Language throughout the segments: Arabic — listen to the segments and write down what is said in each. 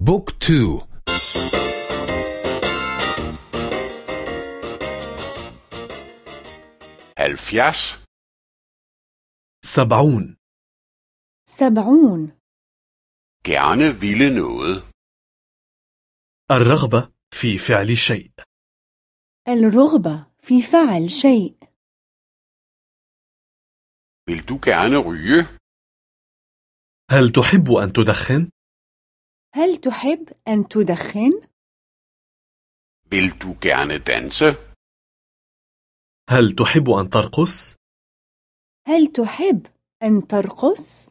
بوك تو. halvfjerds سبعون. سبعون. gerne ville noget الرغبة في فعل شيء. الرغبة في فعل شيء. Vil du gerne ryge? هل تحب أن تدخن؟ هل تحب أن تدخن؟ Vil du gerne danse? هل تحب أن ترقص؟ هل تحب أن ترقص؟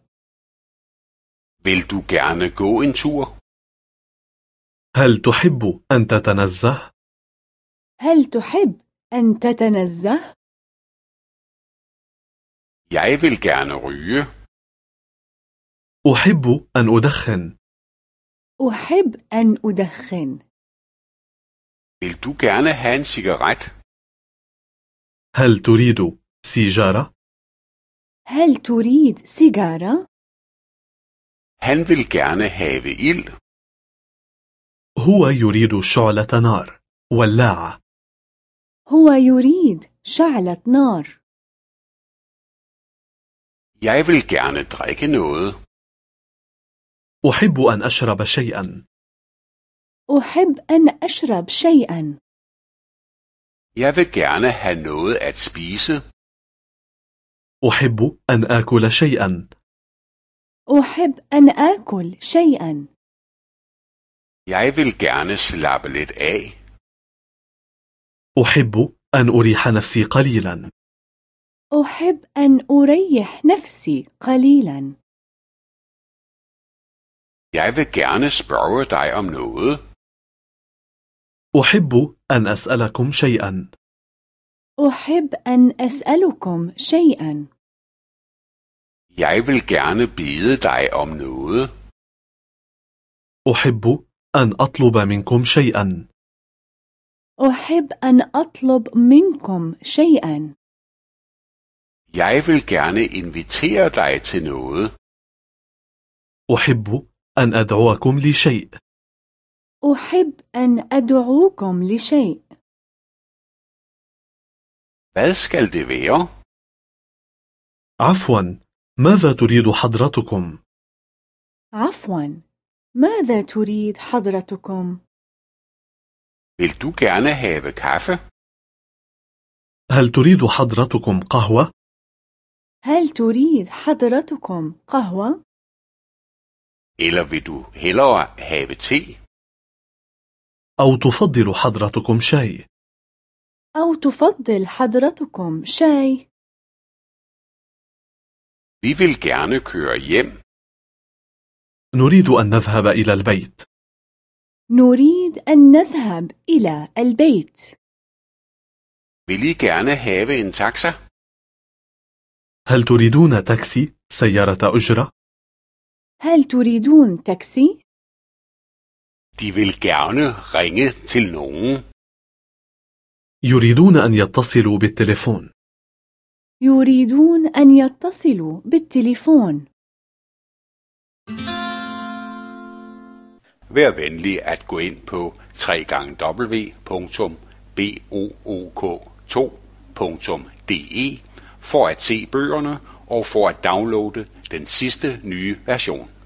Vil du gerne gå en tur? هل تحب أن تتنزه؟ هل تحب أن تتنزه؟ Jeg vil gerne ryge. أحب أن أدخن أحب أن أدخن Vil du gerne have en cigaret? هل تريد سيجارة؟ هل تريد سيجارة؟ Han vil gerne have ild. هو يريد شعلة نار ولاعة هو يريد شعلة نار Jeg vil gerne drikke noget. أحب أن أشرب شيئا. أحب أن أشرب شيئا. Jeg vil gerne have noget at spise. أحب أن آكل شيئا. أحب أن آكل شيئا. Jeg vil gerne slappe lidt af. أحب أن أريح نفسي قليلا. أحب أن أريح نفسي قليلا. Jeg vil gerne spørge dig om noget. أحب أن أسألكم شيئا أحب أن أسألكم شيئا Jeg vil gerne bede dig om noget. أحب أن أطلب منكم شيئا أحب أن أطلب منكم شيئا Jeg vil gerne invitere dig til noget. أحب أن أدعوكم لشيء أحب أن أدعوكم لشيء Hvad skal det være? عفوا ماذا تريد حضرتكم؟ عفوا ماذا تريد حضرتكم؟ Vil du gerne have kaffe? هل تريد حضرتكم قهوة؟ هل تريد حضرتكم قهوة؟ Eller vil du hellere have te? أو تفضل حضرتكم شاي؟ أو تفضل حضرتكم شاي؟ Vi vil gerne køre hjem. نريد أن نذهب إلى البيت نريد أن نذهب إلى البيت Vil I gerne have en taxa? هل تريدون تاكسي سيارة أجرة؟ هل تريدون تاكسي؟ De vil gerne ringe til nogen. يريدون أن يتصلوا بالتليفون يريدون أن يتصلوا بالتليفون Vær venlig at gå ind på www.book2.de for at se bøgerne og for at downloade den sidste nye version.